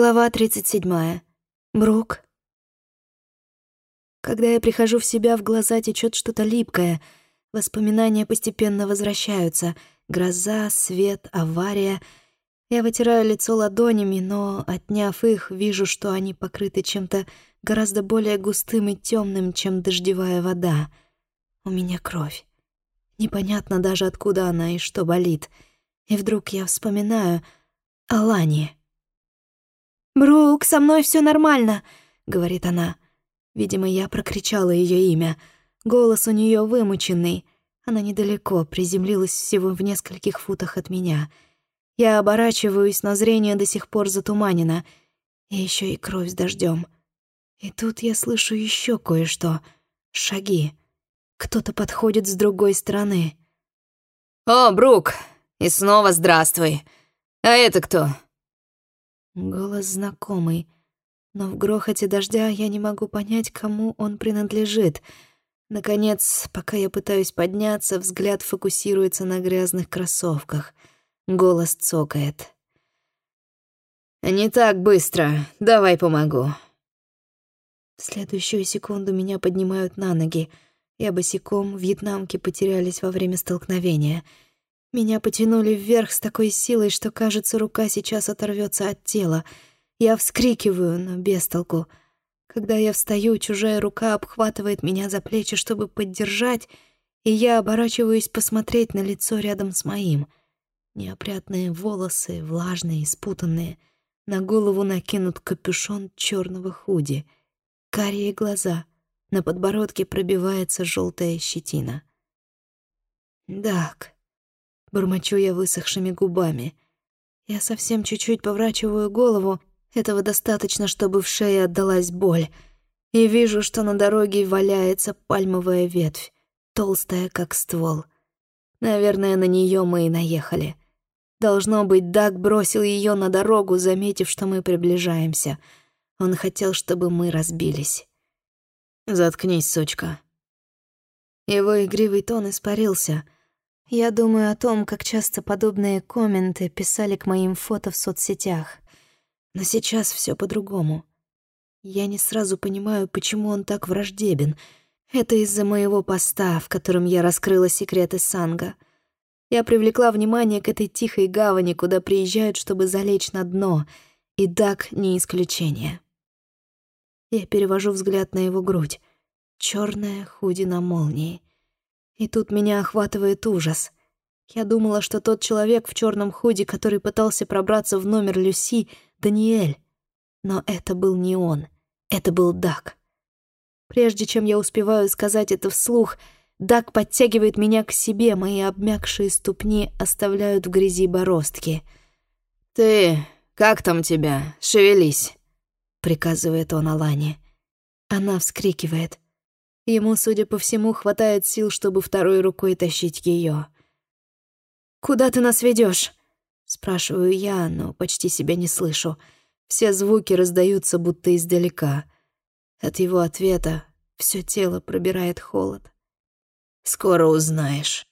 Глава 37. Брук. Когда я прихожу в себя, в глаза течет что-то липкое. Воспоминания постепенно возвращаются. Гроза, свет, авария. Я вытираю лицо ладонями, но, отняв их, вижу, что они покрыты чем-то гораздо более густым и темным, чем дождевая вода. У меня кровь. Непонятно даже, откуда она и что болит. И вдруг я вспоминаю о Лане. «Брук, со мной все нормально», — говорит она. Видимо, я прокричала ее имя. Голос у нее вымученный. Она недалеко, приземлилась всего в нескольких футах от меня. Я оборачиваюсь, но зрение до сих пор затуманено. И еще и кровь с дождем. И тут я слышу еще кое-что. Шаги. Кто-то подходит с другой стороны. «О, Брук! И снова здравствуй! А это кто?» Голос знакомый, но в грохоте дождя я не могу понять, кому он принадлежит. Наконец, пока я пытаюсь подняться, взгляд фокусируется на грязных кроссовках. Голос цокает. «Не так быстро. Давай помогу». В следующую секунду меня поднимают на ноги. Я босиком, вьетнамки потерялись во время столкновения — меня потянули вверх с такой силой, что, кажется, рука сейчас оторвется от тела. Я вскрикиваю, но без толку. Когда я встаю, чужая рука обхватывает меня за плечи, чтобы поддержать, и я оборачиваюсь посмотреть на лицо рядом с моим. Неопрятные волосы, влажные и спутанные. На голову накинут капюшон черного худи. Карие глаза. На подбородке пробивается желтая щетина. «Дак», Бормочу я высохшими губами. Я совсем чуть-чуть поворачиваю голову. Этого достаточно, чтобы в шее отдалась боль. И вижу, что на дороге валяется пальмовая ветвь, толстая, как ствол. Наверное, на нее мы и наехали. Должно быть, Даг бросил ее на дорогу, заметив, что мы приближаемся. Он хотел, чтобы мы разбились. «Заткнись, сучка». Его игривый тон испарился — я думаю о том, как часто подобные комменты писали к моим фото в соцсетях. Но сейчас все по-другому. Я не сразу понимаю, почему он так враждебен. Это из-за моего поста, в котором я раскрыла секреты Санга. Я привлекла внимание к этой тихой гавани, куда приезжают, чтобы залечь на дно, и Дак не исключение. Я перевожу взгляд на его грудь. Черная худи на молнии. И тут меня охватывает ужас. Я думала, что тот человек в черном худи, который пытался пробраться в номер Люси, Даниэль. Но это был не он. Это был Дак. Прежде чем я успеваю сказать это вслух, Дак подтягивает меня к себе, мои обмякшие ступни оставляют в грязи бороздки. «Ты, как там тебя? Шевелись!» — приказывает он Алане. Она вскрикивает — Ему, судя по всему, хватает сил, чтобы второй рукой тащить ее. «Куда ты нас ведешь? спрашиваю я, но почти себя не слышу. Все звуки раздаются будто издалека. От его ответа все тело пробирает холод. «Скоро узнаешь».